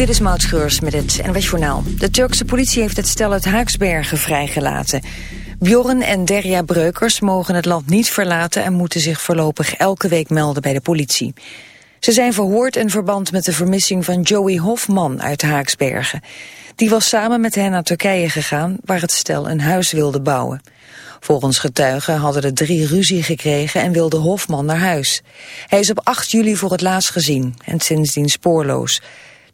Dit is Maud met het NWS Journaal. De Turkse politie heeft het stel uit Haaksbergen vrijgelaten. Bjorn en Derja Breukers mogen het land niet verlaten... en moeten zich voorlopig elke week melden bij de politie. Ze zijn verhoord in verband met de vermissing van Joey Hofman uit Haaksbergen. Die was samen met hen naar Turkije gegaan... waar het stel een huis wilde bouwen. Volgens getuigen hadden de drie ruzie gekregen en wilde Hofman naar huis. Hij is op 8 juli voor het laatst gezien en sindsdien spoorloos.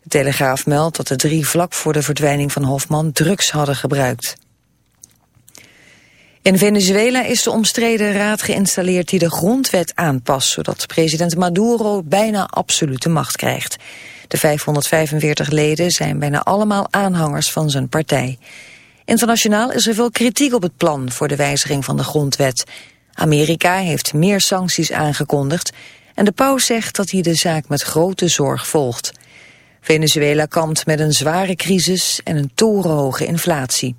De Telegraaf meldt dat de drie vlak voor de verdwijning van Hofman drugs hadden gebruikt. In Venezuela is de omstreden raad geïnstalleerd die de grondwet aanpast, zodat president Maduro bijna absolute macht krijgt. De 545 leden zijn bijna allemaal aanhangers van zijn partij. Internationaal is er veel kritiek op het plan voor de wijziging van de grondwet. Amerika heeft meer sancties aangekondigd en de paus zegt dat hij de zaak met grote zorg volgt. Venezuela kampt met een zware crisis en een torenhoge inflatie.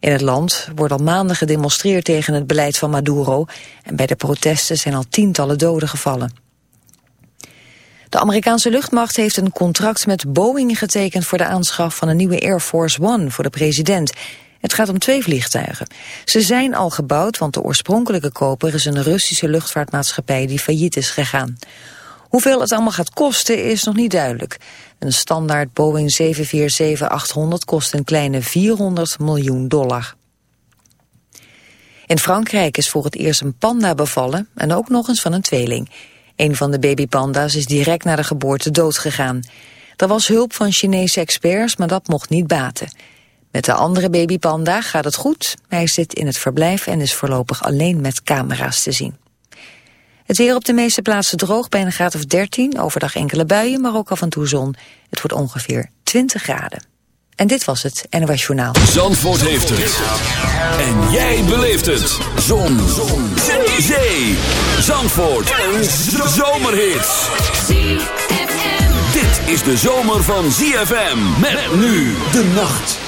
In het land wordt al maanden gedemonstreerd tegen het beleid van Maduro... en bij de protesten zijn al tientallen doden gevallen. De Amerikaanse luchtmacht heeft een contract met Boeing getekend... voor de aanschaf van een nieuwe Air Force One voor de president. Het gaat om twee vliegtuigen. Ze zijn al gebouwd, want de oorspronkelijke koper... is een Russische luchtvaartmaatschappij die failliet is gegaan. Hoeveel het allemaal gaat kosten is nog niet duidelijk. Een standaard Boeing 747-800 kost een kleine 400 miljoen dollar. In Frankrijk is voor het eerst een panda bevallen en ook nog eens van een tweeling. Een van de babypanda's is direct na de geboorte doodgegaan. Er was hulp van Chinese experts, maar dat mocht niet baten. Met de andere babypanda gaat het goed. Hij zit in het verblijf en is voorlopig alleen met camera's te zien. Het weer op de meeste plaatsen droog bij een graad of 13. Overdag enkele buien, maar ook af en toe zon. Het wordt ongeveer 20 graden. En dit was het NOS Journaal. Zandvoort heeft het. En jij beleeft het. Zon. zon. Zee. Zandvoort. Een zomerhit. Dit is de zomer van ZFM. Met nu de nacht.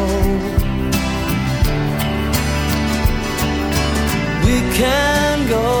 Can go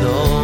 Knowing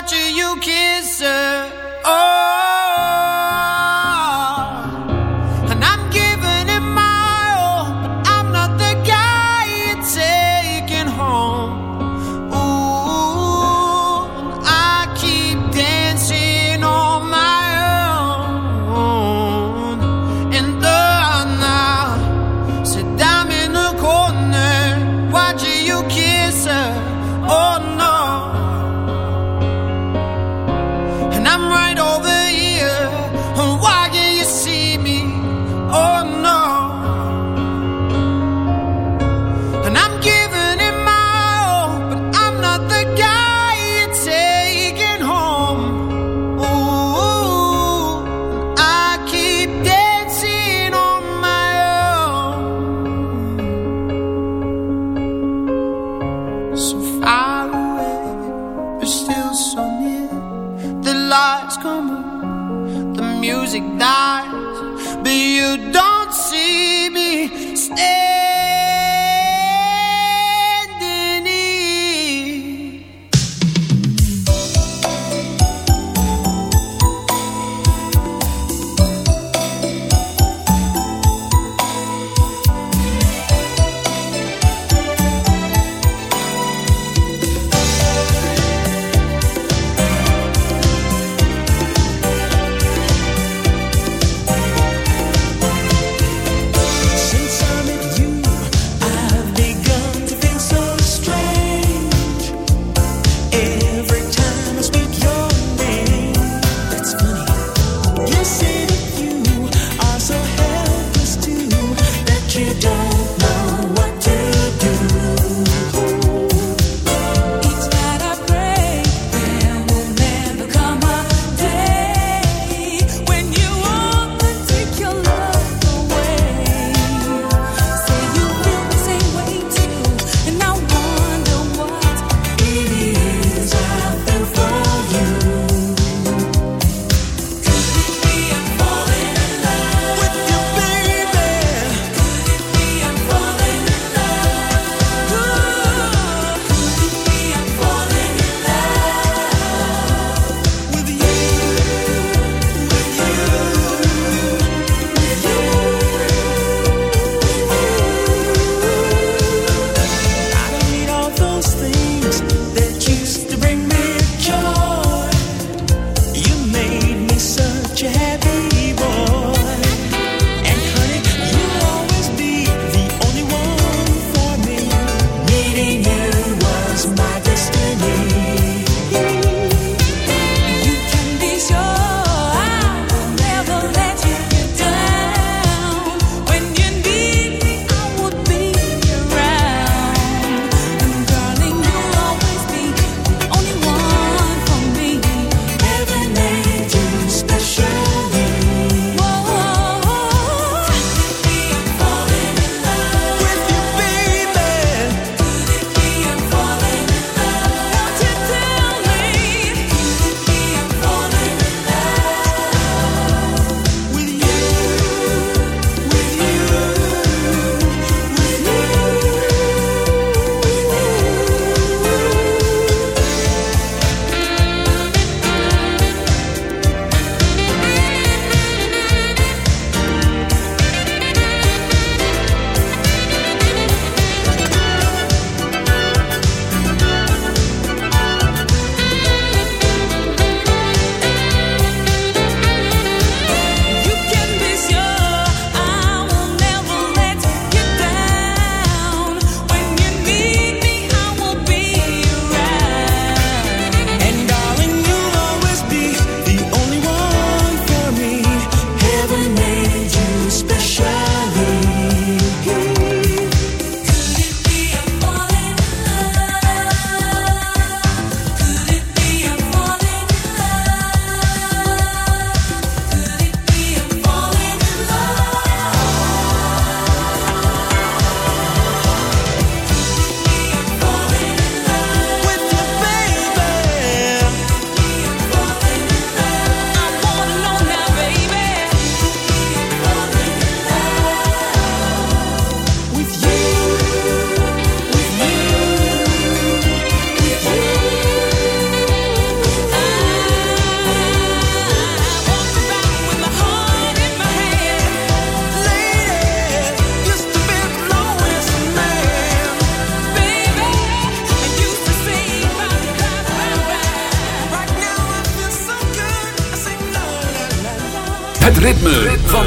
watching you kiss her. Oh.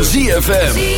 ZFM.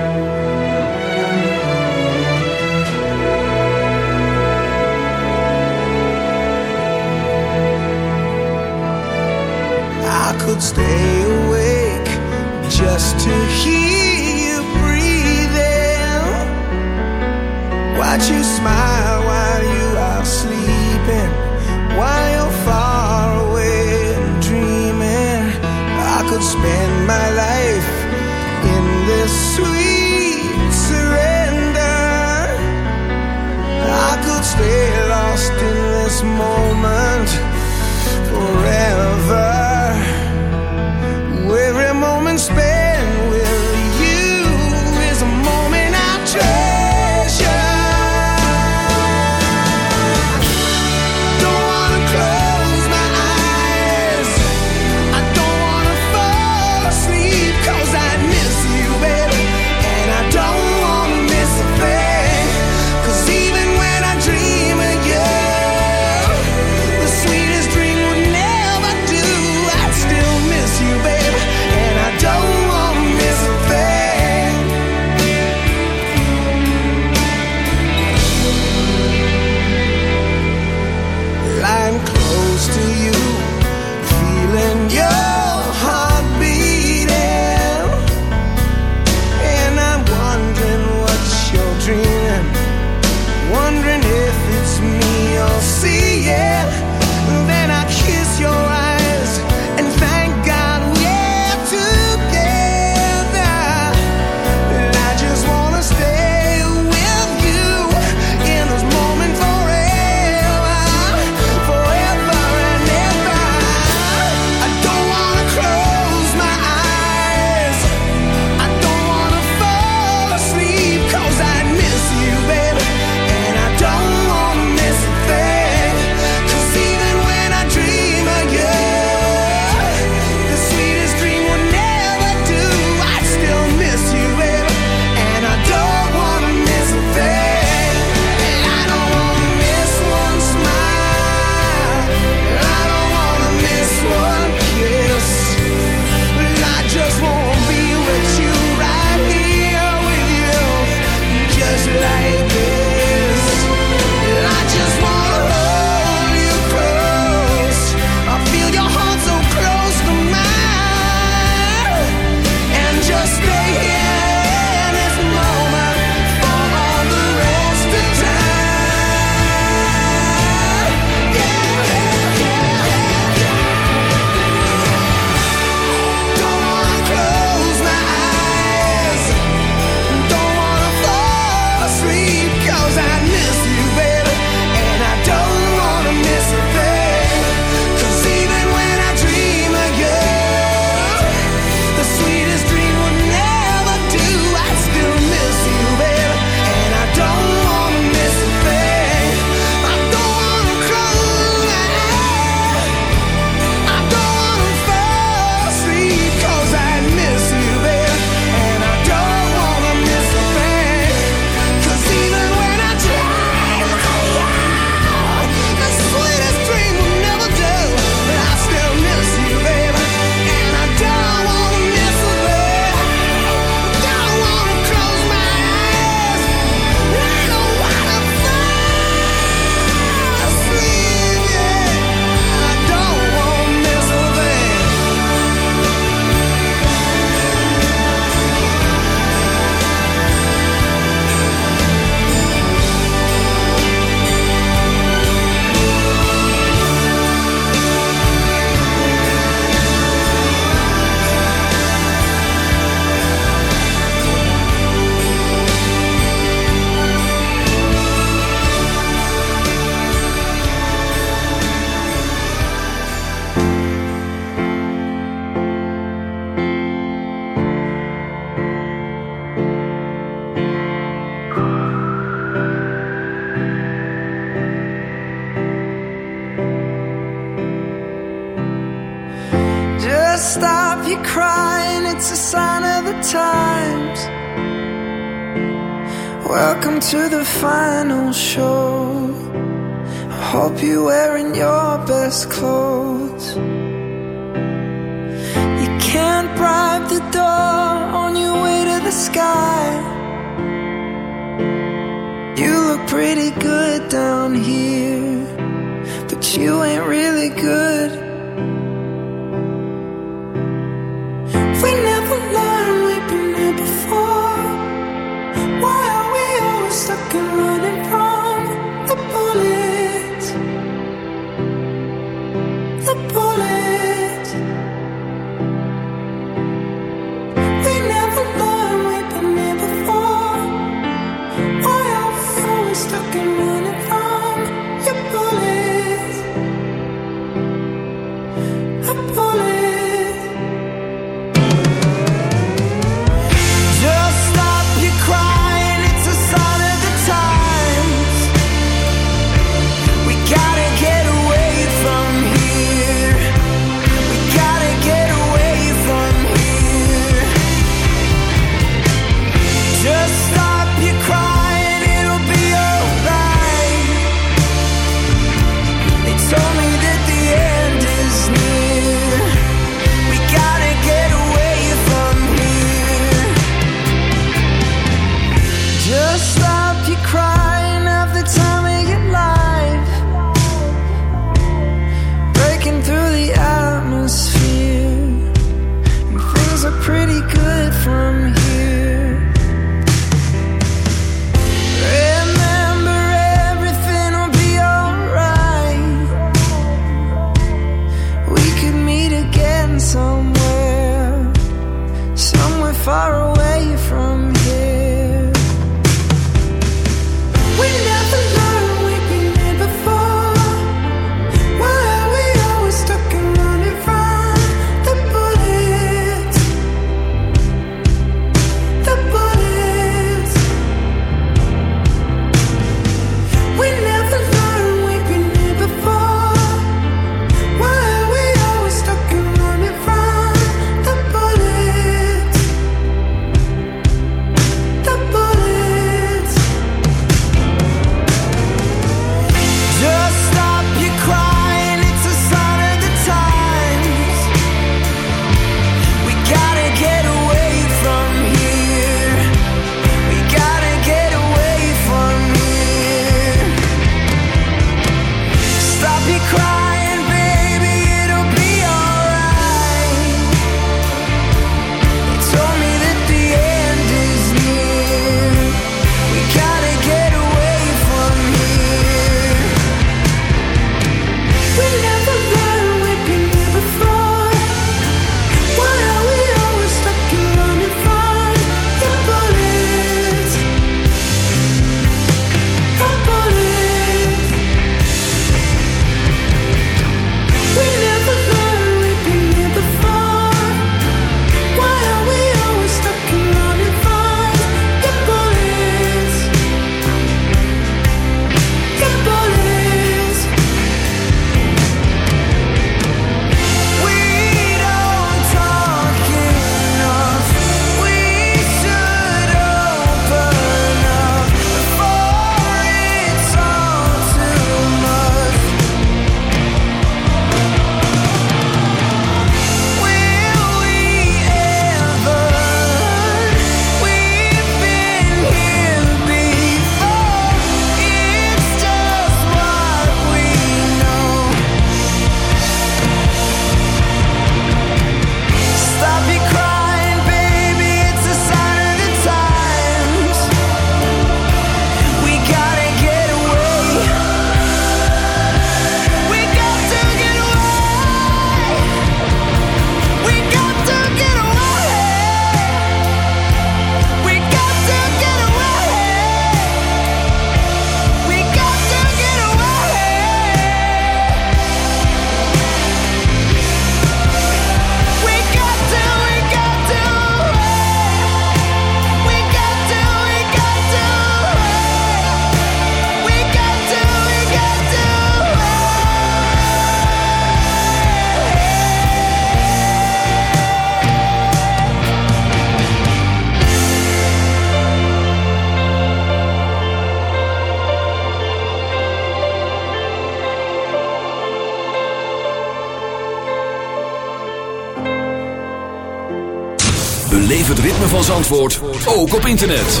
Zandvoort ook op internet.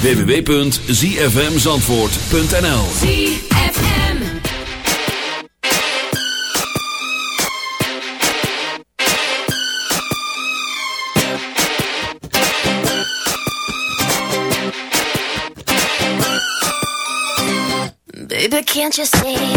www.zfmzandvoort.nl ZFM Baby, can't you see?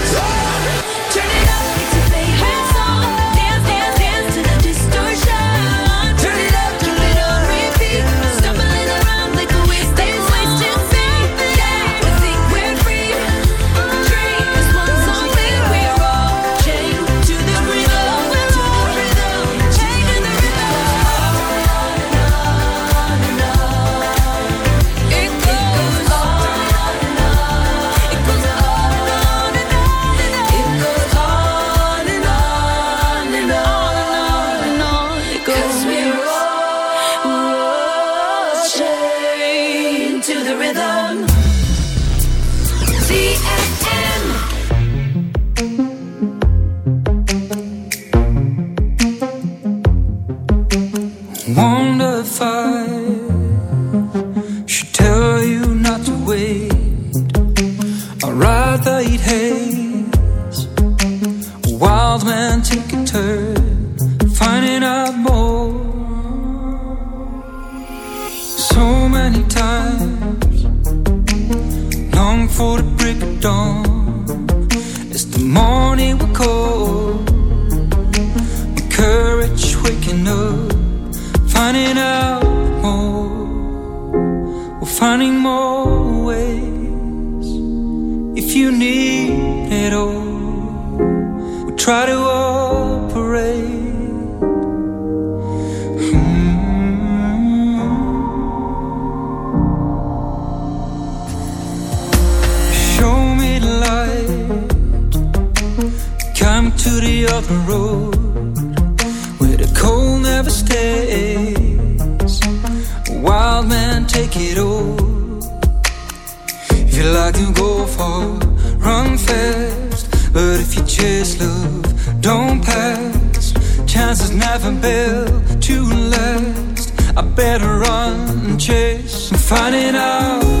Finding out more. We're finding more ways. If you need it all, we'll try to operate. Show me light. Come to the other road where the cold never stays. Take it all. If you like to go far, run fast. But if you chase love, don't pass. Chances never built to last. I better run and chase. I'm finding out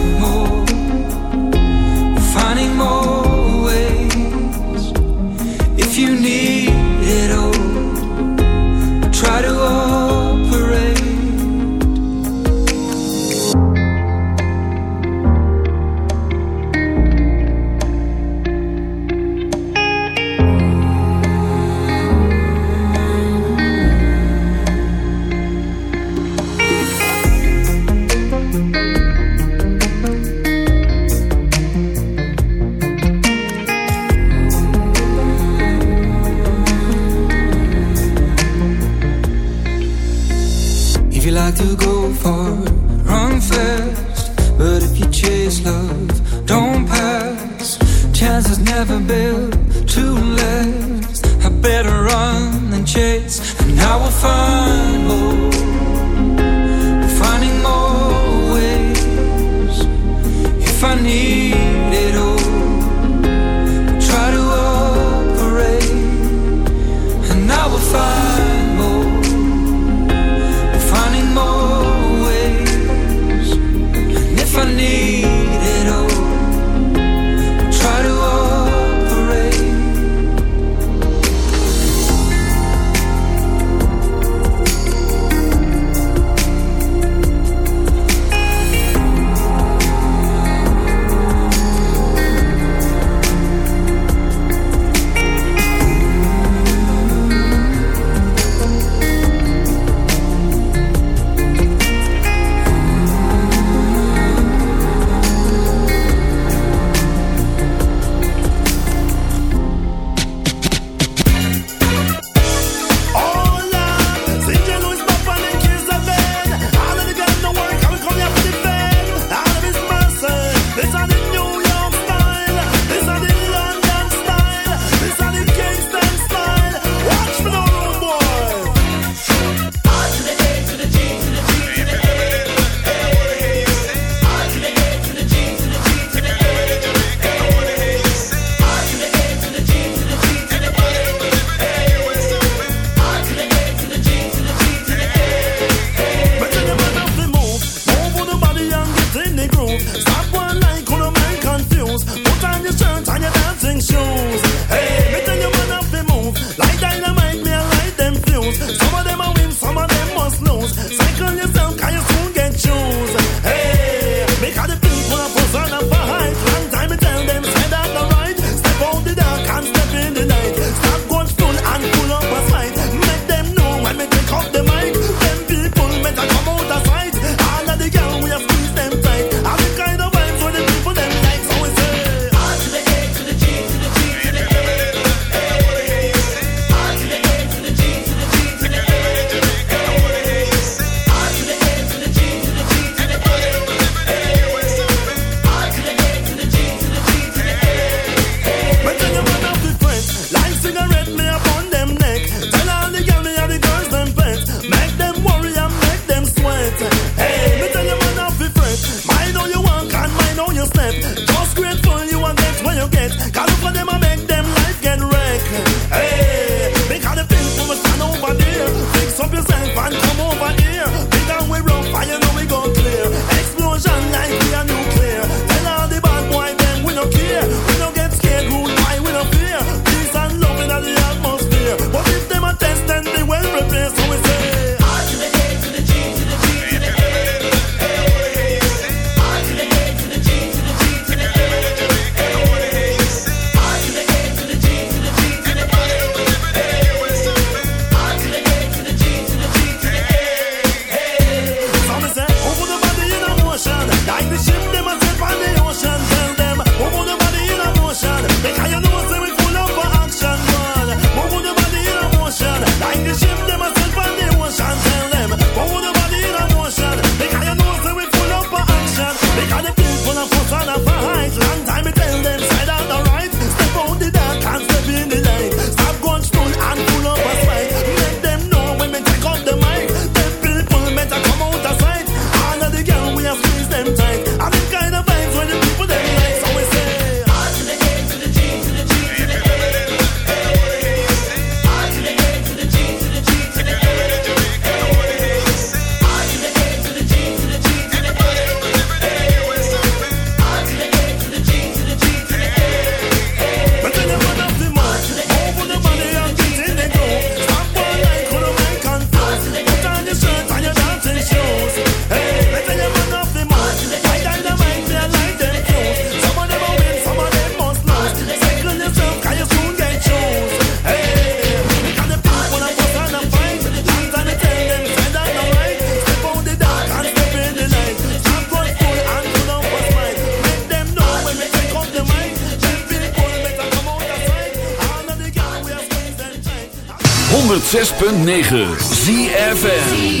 6.9 ZFN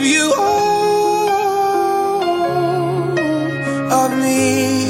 give you all of me.